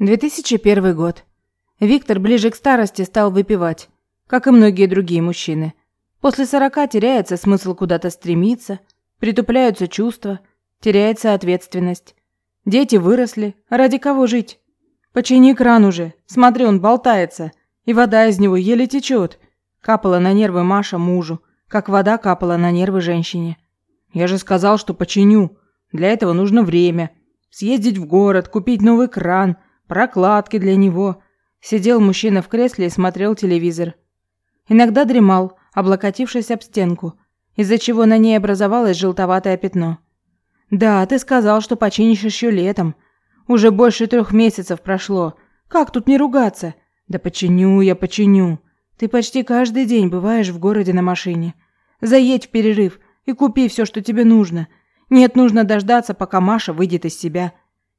2001 год. Виктор ближе к старости стал выпивать, как и многие другие мужчины. После сорока теряется смысл куда-то стремиться, притупляются чувства, теряется ответственность. Дети выросли, ради кого жить? Почини кран уже, смотри, он болтается, и вода из него еле течет. Капала на нервы Маша мужу, как вода капала на нервы женщине. Я же сказал, что починю. Для этого нужно время. Съездить в город, купить новый кран, прокладки для него. Сидел мужчина в кресле и смотрел телевизор. Иногда дремал, облокотившись об стенку, из-за чего на ней образовалось желтоватое пятно. «Да, ты сказал, что починишь еще летом. Уже больше трех месяцев прошло. Как тут не ругаться? Да починю я, починю. Ты почти каждый день бываешь в городе на машине. Заедь в перерыв и купи все, что тебе нужно. Нет, нужно дождаться, пока Маша выйдет из себя.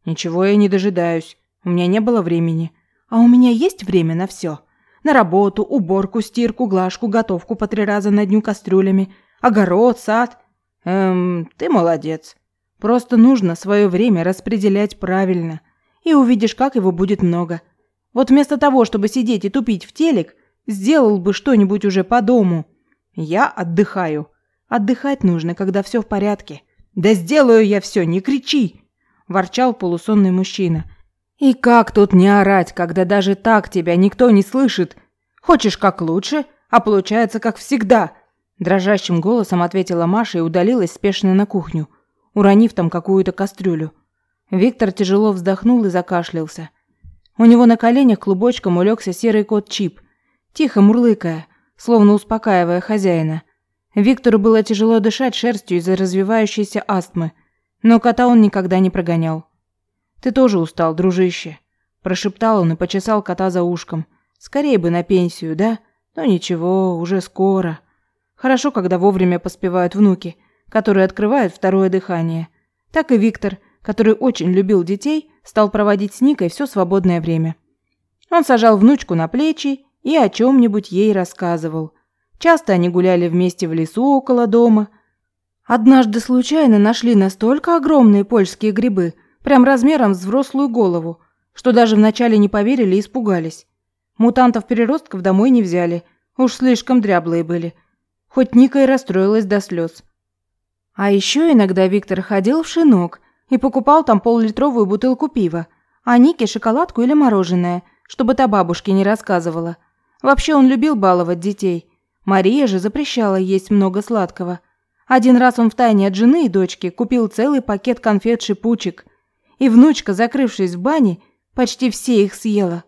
Ничего я не дожидаюсь. У меня не было времени. А у меня есть время на все. На работу, уборку, стирку, глажку, готовку по три раза на дню кастрюлями, огород, сад. Эм, ты молодец. Просто нужно свое время распределять правильно, и увидишь, как его будет много. Вот вместо того, чтобы сидеть и тупить в телек, сделал бы что-нибудь уже по дому. Я отдыхаю. Отдыхать нужно, когда все в порядке. Да сделаю я все, не кричи, ворчал полусонный мужчина. И как тут не орать, когда даже так тебя никто не слышит? Хочешь как лучше, а получается как всегда, дрожащим голосом ответила Маша и удалилась спешно на кухню уронив там какую-то кастрюлю. Виктор тяжело вздохнул и закашлялся. У него на коленях клубочком улегся серый кот Чип, тихо мурлыкая, словно успокаивая хозяина. Виктору было тяжело дышать шерстью из-за развивающейся астмы, но кота он никогда не прогонял. «Ты тоже устал, дружище», – прошептал он и почесал кота за ушком. «Скорее бы на пенсию, да? Но ничего, уже скоро. Хорошо, когда вовремя поспевают внуки которые открывают второе дыхание. Так и Виктор, который очень любил детей, стал проводить с Никой все свободное время. Он сажал внучку на плечи и о чем-нибудь ей рассказывал. Часто они гуляли вместе в лесу около дома. Однажды случайно нашли настолько огромные польские грибы, прям размером с взрослую голову, что даже вначале не поверили и испугались. Мутантов-переростков домой не взяли, уж слишком дряблые были. Хоть Ника и расстроилась до слез. А еще иногда Виктор ходил в шинок и покупал там поллитровую бутылку пива, а Нике шоколадку или мороженое, чтобы та бабушке не рассказывала. Вообще он любил баловать детей. Мария же запрещала есть много сладкого. Один раз он втайне от жены и дочки купил целый пакет конфет-шипучек. И внучка, закрывшись в бане, почти все их съела.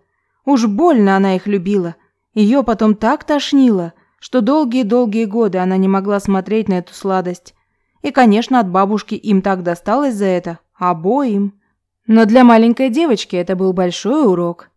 Уж больно она их любила. Ее потом так тошнило, что долгие-долгие годы она не могла смотреть на эту сладость. И, конечно, от бабушки им так досталось за это, обоим. Но для маленькой девочки это был большой урок.